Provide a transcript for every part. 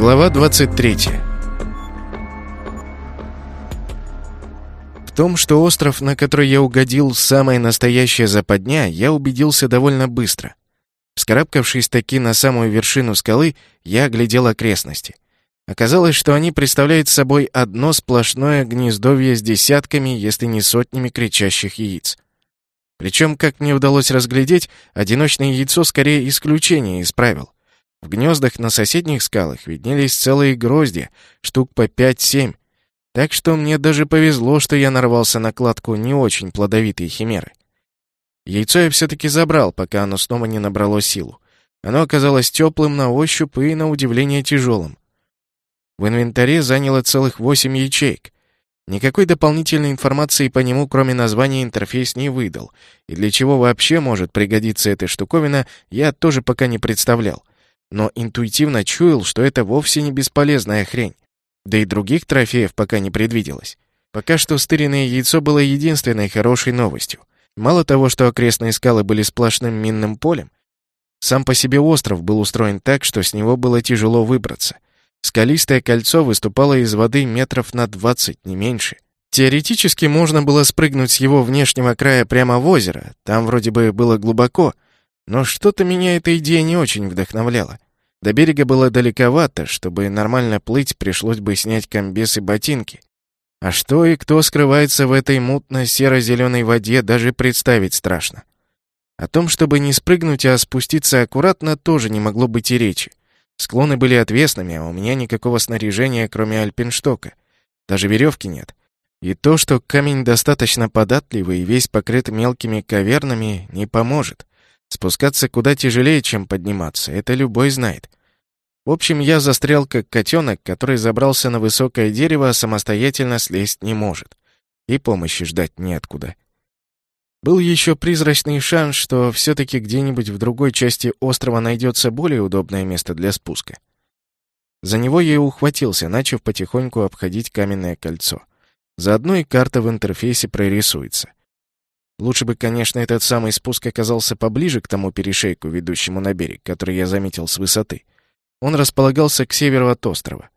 Глава 23 В том, что остров, на который я угодил, самая настоящая западня, я убедился довольно быстро. Вскарабкавшись таки на самую вершину скалы, я оглядел окрестности. Оказалось, что они представляют собой одно сплошное гнездовье с десятками, если не сотнями кричащих яиц. Причем, как мне удалось разглядеть, одиночное яйцо скорее исключение из правил. В гнездах на соседних скалах виднелись целые грозди, штук по 5-7. Так что мне даже повезло, что я нарвался на кладку не очень плодовитой химеры. Яйцо я все-таки забрал, пока оно снова не набрало силу. Оно оказалось теплым на ощупь и, на удивление, тяжелым. В инвентаре заняло целых восемь ячеек. Никакой дополнительной информации по нему, кроме названия, интерфейс не выдал. И для чего вообще может пригодиться эта штуковина, я тоже пока не представлял но интуитивно чуял, что это вовсе не бесполезная хрень. Да и других трофеев пока не предвиделось. Пока что стыренное яйцо было единственной хорошей новостью. Мало того, что окрестные скалы были сплошным минным полем, сам по себе остров был устроен так, что с него было тяжело выбраться. Скалистое кольцо выступало из воды метров на 20, не меньше. Теоретически можно было спрыгнуть с его внешнего края прямо в озеро, там вроде бы было глубоко, но что-то меня эта идея не очень вдохновляла. До берега было далековато, чтобы нормально плыть, пришлось бы снять комбес и ботинки. А что и кто скрывается в этой мутно-серо-зеленой воде, даже представить страшно. О том, чтобы не спрыгнуть, а спуститься аккуратно, тоже не могло быть и речи. Склоны были отвесными, а у меня никакого снаряжения, кроме альпинштока. Даже веревки нет. И то, что камень достаточно податливый и весь покрыт мелкими кавернами, не поможет. Спускаться куда тяжелее, чем подниматься, это любой знает. В общем, я застрял как котенок, который забрался на высокое дерево, а самостоятельно слезть не может. И помощи ждать неоткуда. Был еще призрачный шанс, что все-таки где-нибудь в другой части острова найдется более удобное место для спуска. За него я и ухватился, начав потихоньку обходить каменное кольцо. Заодно и карта в интерфейсе прорисуется. Лучше бы, конечно, этот самый спуск оказался поближе к тому перешейку, ведущему на берег, который я заметил с высоты. Он располагался к северу от острова.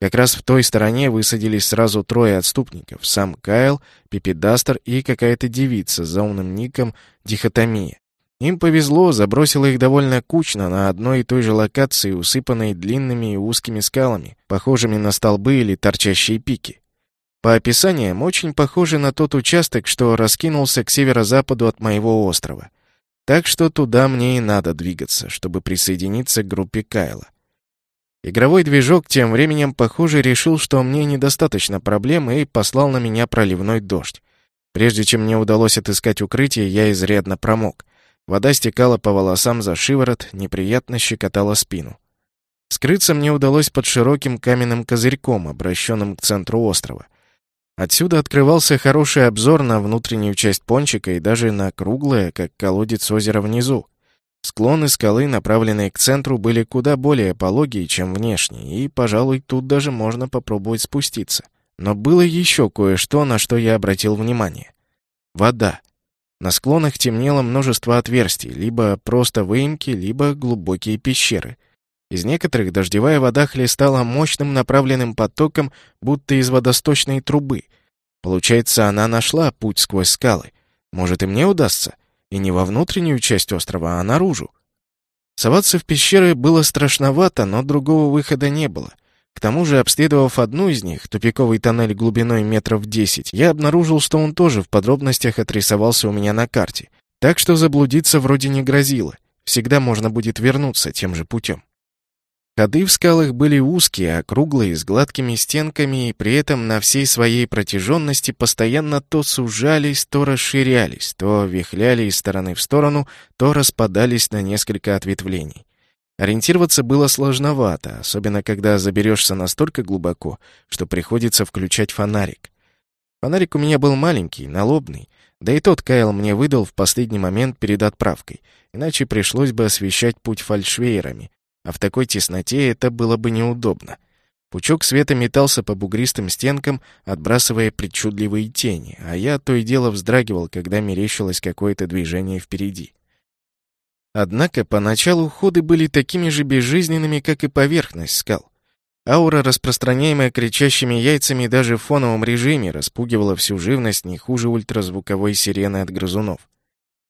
Как раз в той стороне высадились сразу трое отступников. Сам Кайл, Пипедастер и какая-то девица с заумным ником Дихотомия. Им повезло, забросило их довольно кучно на одной и той же локации, усыпанной длинными и узкими скалами, похожими на столбы или торчащие пики. По описаниям, очень похожи на тот участок, что раскинулся к северо-западу от моего острова. Так что туда мне и надо двигаться, чтобы присоединиться к группе Кайла. Игровой движок тем временем, похоже, решил, что мне недостаточно проблем и послал на меня проливной дождь. Прежде чем мне удалось отыскать укрытие, я изрядно промок. Вода стекала по волосам за шиворот, неприятно щекотала спину. Скрыться мне удалось под широким каменным козырьком, обращенным к центру острова. Отсюда открывался хороший обзор на внутреннюю часть пончика и даже на круглое, как колодец озера внизу. Склоны скалы, направленные к центру, были куда более пологие, чем внешние, и, пожалуй, тут даже можно попробовать спуститься. Но было еще кое-что, на что я обратил внимание. Вода. На склонах темнело множество отверстий, либо просто выемки, либо глубокие пещеры — из некоторых дождевая вода хлестала мощным направленным потоком, будто из водосточной трубы. Получается, она нашла путь сквозь скалы. Может, и мне удастся? И не во внутреннюю часть острова, а наружу. Соваться в пещеры было страшновато, но другого выхода не было. К тому же, обследовав одну из них, тупиковый тоннель глубиной метров десять, я обнаружил, что он тоже в подробностях отрисовался у меня на карте. Так что заблудиться вроде не грозило. Всегда можно будет вернуться тем же путем. Ходы в скалах были узкие, округлые, с гладкими стенками, и при этом на всей своей протяженности постоянно то сужались, то расширялись, то вихляли из стороны в сторону, то распадались на несколько ответвлений. Ориентироваться было сложновато, особенно когда заберешься настолько глубоко, что приходится включать фонарик. Фонарик у меня был маленький, налобный, да и тот Кайл мне выдал в последний момент перед отправкой, иначе пришлось бы освещать путь фальшвейерами, а в такой тесноте это было бы неудобно. Пучок света метался по бугристым стенкам, отбрасывая причудливые тени, а я то и дело вздрагивал, когда мерещилось какое-то движение впереди. Однако поначалу ходы были такими же безжизненными, как и поверхность скал. Аура, распространяемая кричащими яйцами даже в фоновом режиме, распугивала всю живность не хуже ультразвуковой сирены от грызунов.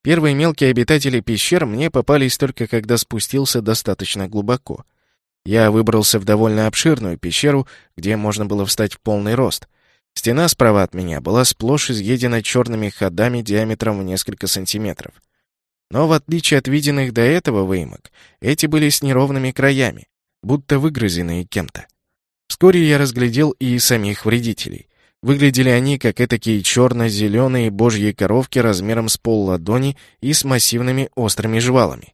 Первые мелкие обитатели пещер мне попались только когда спустился достаточно глубоко. Я выбрался в довольно обширную пещеру, где можно было встать в полный рост. Стена справа от меня была сплошь изъедена черными ходами диаметром в несколько сантиметров. Но в отличие от виденных до этого выемок, эти были с неровными краями, будто выгрызенные кем-то. Вскоре я разглядел и самих вредителей. Выглядели они как этакие черно-зеленые божьи коровки размером с пол ладони и с массивными острыми жвалами.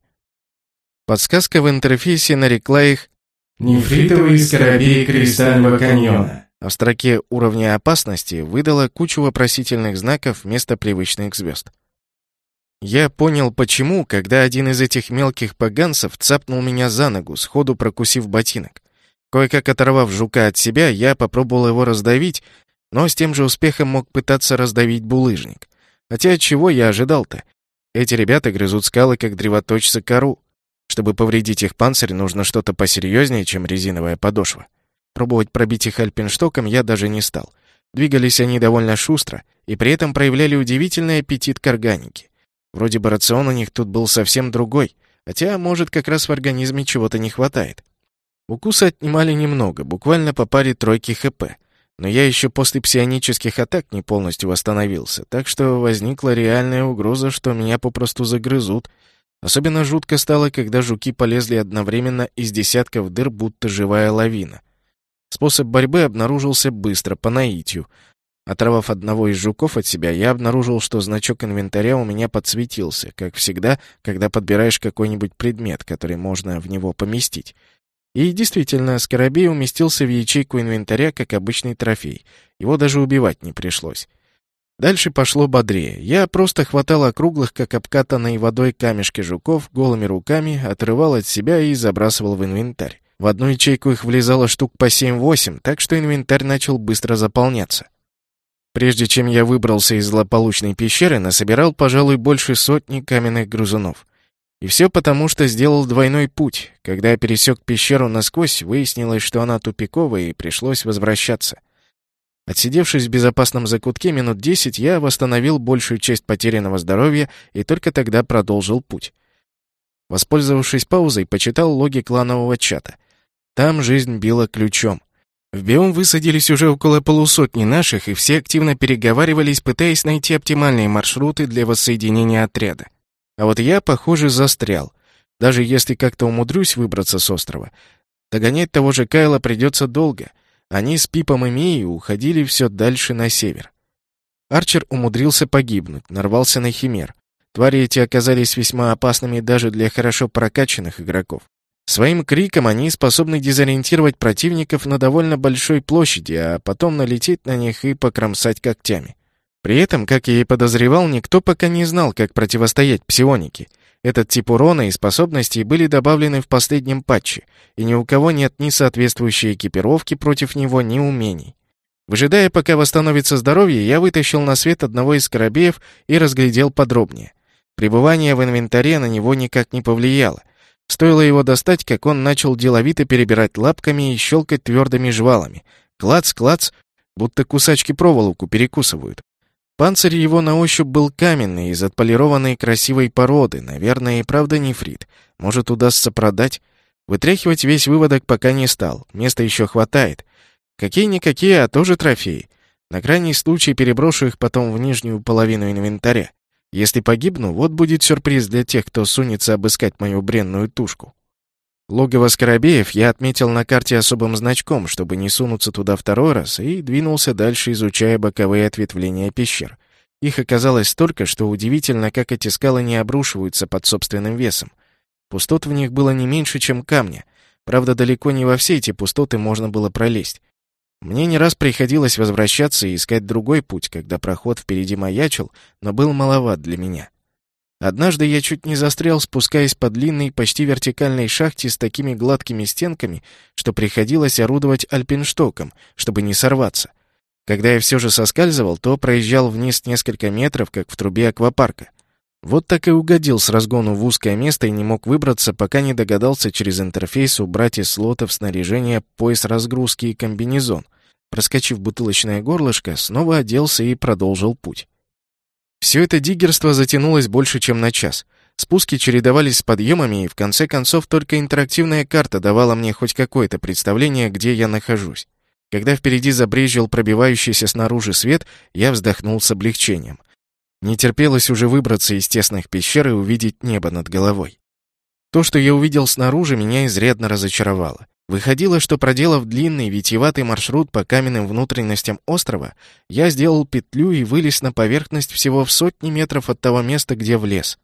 Подсказка в интерфейсе нарекла их «Нефритовые скоробеи Кристального каньона». А в строке уровня опасности выдала кучу вопросительных знаков вместо привычных звезд. Я понял, почему, когда один из этих мелких поганцев цапнул меня за ногу, сходу прокусив ботинок. Кое-как оторвав жука от себя, я попробовал его раздавить, но с тем же успехом мог пытаться раздавить булыжник. Хотя чего я ожидал-то? Эти ребята грызут скалы, как древоточцы кору. Чтобы повредить их панцирь, нужно что-то посерьезнее, чем резиновая подошва. Пробовать пробить их альпинштоком я даже не стал. Двигались они довольно шустро и при этом проявляли удивительный аппетит к органике. Вроде бы рацион у них тут был совсем другой, хотя, может, как раз в организме чего-то не хватает. Укусы отнимали немного, буквально по паре тройки ХП. Но я еще после псионических атак не полностью восстановился, так что возникла реальная угроза, что меня попросту загрызут. Особенно жутко стало, когда жуки полезли одновременно из десятков дыр, будто живая лавина. Способ борьбы обнаружился быстро, по наитию — Оторвав одного из жуков от себя, я обнаружил, что значок инвентаря у меня подсветился, как всегда, когда подбираешь какой-нибудь предмет, который можно в него поместить. И действительно, скоробей уместился в ячейку инвентаря, как обычный трофей. Его даже убивать не пришлось. Дальше пошло бодрее. Я просто хватал округлых, как обкатанные водой камешки жуков, голыми руками, отрывал от себя и забрасывал в инвентарь. В одну ячейку их влезало штук по 7-8, так что инвентарь начал быстро заполняться. Прежде чем я выбрался из злополучной пещеры, насобирал, пожалуй, больше сотни каменных грызунов. И все потому, что сделал двойной путь. Когда пересек пещеру насквозь, выяснилось, что она тупиковая, и пришлось возвращаться. Отсидевшись в безопасном закутке минут десять, я восстановил большую часть потерянного здоровья и только тогда продолжил путь. Воспользовавшись паузой, почитал логи кланового чата. Там жизнь била ключом. В биом высадились уже около полусотни наших, и все активно переговаривались, пытаясь найти оптимальные маршруты для воссоединения отряда. А вот я, похоже, застрял. Даже если как-то умудрюсь выбраться с острова, догонять того же Кайла придется долго. Они с Пипом и Мией уходили все дальше на север. Арчер умудрился погибнуть, нарвался на химер. Твари эти оказались весьма опасными даже для хорошо прокачанных игроков. Своим криком они способны дезориентировать противников на довольно большой площади, а потом налететь на них и покромсать когтями. При этом, как я и подозревал, никто пока не знал, как противостоять псионике. Этот тип урона и способностей были добавлены в последнем патче, и ни у кого нет ни соответствующей экипировки против него, ни умений. Выжидая, пока восстановится здоровье, я вытащил на свет одного из корабеев и разглядел подробнее. Пребывание в инвентаре на него никак не повлияло, Стоило его достать, как он начал деловито перебирать лапками и щелкать твердыми жвалами. Клац-клац, будто кусачки проволоку перекусывают. Панцирь его на ощупь был каменный, из отполированной красивой породы, наверное, и правда нефрит. Может, удастся продать? Вытряхивать весь выводок пока не стал, места еще хватает. Какие-никакие, а тоже трофеи. На крайний случай переброшу их потом в нижнюю половину инвентаря. Если погибну, вот будет сюрприз для тех, кто сунется обыскать мою бренную тушку. Логово Скоробеев я отметил на карте особым значком, чтобы не сунуться туда второй раз, и двинулся дальше, изучая боковые ответвления пещер. Их оказалось столько, что удивительно, как эти скалы не обрушиваются под собственным весом. Пустот в них было не меньше, чем камня. Правда, далеко не во все эти пустоты можно было пролезть. Мне не раз приходилось возвращаться и искать другой путь, когда проход впереди маячил, но был маловат для меня. Однажды я чуть не застрял, спускаясь по длинной, почти вертикальной шахте с такими гладкими стенками, что приходилось орудовать альпинштоком, чтобы не сорваться. Когда я все же соскальзывал, то проезжал вниз несколько метров, как в трубе аквапарка. Вот так и угодил с разгону в узкое место и не мог выбраться, пока не догадался через интерфейс убрать из слотов снаряжения пояс разгрузки и комбинезон. Проскочив бутылочное горлышко, снова оделся и продолжил путь. Все это диггерство затянулось больше, чем на час. Спуски чередовались с подъемами, и в конце концов только интерактивная карта давала мне хоть какое-то представление, где я нахожусь. Когда впереди забрезжил пробивающийся снаружи свет, я вздохнул с облегчением. Не терпелось уже выбраться из тесных пещер и увидеть небо над головой. То, что я увидел снаружи, меня изрядно разочаровало. Выходило, что проделав длинный витиеватый маршрут по каменным внутренностям острова, я сделал петлю и вылез на поверхность всего в сотни метров от того места, где влез.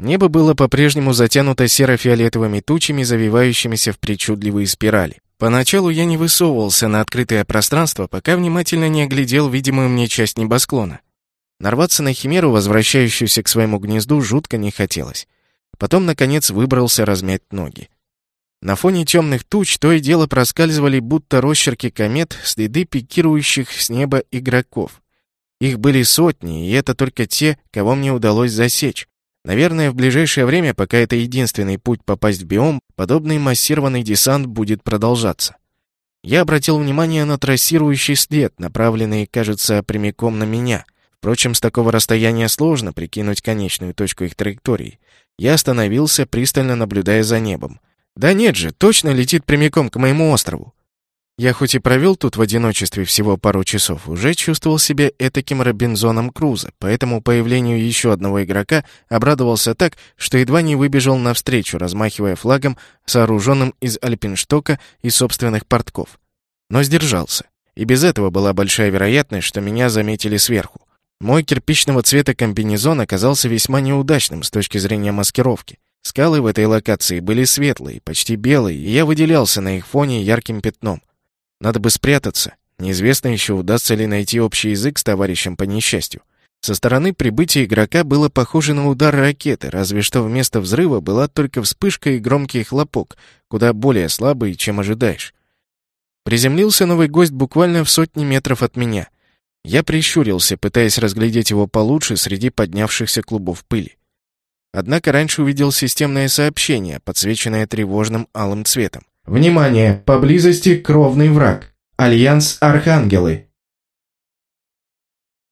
Небо было по-прежнему затянуто серо-фиолетовыми тучами, завивающимися в причудливые спирали. Поначалу я не высовывался на открытое пространство, пока внимательно не оглядел видимую мне часть небосклона. Нарваться на химеру, возвращающуюся к своему гнезду, жутко не хотелось. Потом, наконец, выбрался размять ноги. На фоне темных туч то и дело проскальзывали, будто росчерки комет, следы пикирующих с неба игроков. Их были сотни, и это только те, кого мне удалось засечь. Наверное, в ближайшее время, пока это единственный путь попасть в биом, подобный массированный десант будет продолжаться. Я обратил внимание на трассирующий след, направленный, кажется, прямиком на меня. Впрочем, с такого расстояния сложно прикинуть конечную точку их траектории. Я остановился, пристально наблюдая за небом. Да нет же, точно летит прямиком к моему острову. Я хоть и провел тут в одиночестве всего пару часов, уже чувствовал себя этаким Робинзоном Крузо, поэтому появлению еще одного игрока обрадовался так, что едва не выбежал навстречу, размахивая флагом, сооруженным из альпинштока и собственных портков. Но сдержался. И без этого была большая вероятность, что меня заметили сверху. Мой кирпичного цвета комбинезон оказался весьма неудачным с точки зрения маскировки. Скалы в этой локации были светлые, почти белые, и я выделялся на их фоне ярким пятном. Надо бы спрятаться. Неизвестно еще, удастся ли найти общий язык с товарищем по несчастью. Со стороны прибытие игрока было похоже на удар ракеты, разве что вместо взрыва была только вспышка и громкий хлопок, куда более слабый, чем ожидаешь. Приземлился новый гость буквально в сотни метров от меня. Я прищурился, пытаясь разглядеть его получше среди поднявшихся клубов пыли. Однако раньше увидел системное сообщение, подсвеченное тревожным алым цветом. Внимание! Поблизости кровный враг. Альянс Архангелы.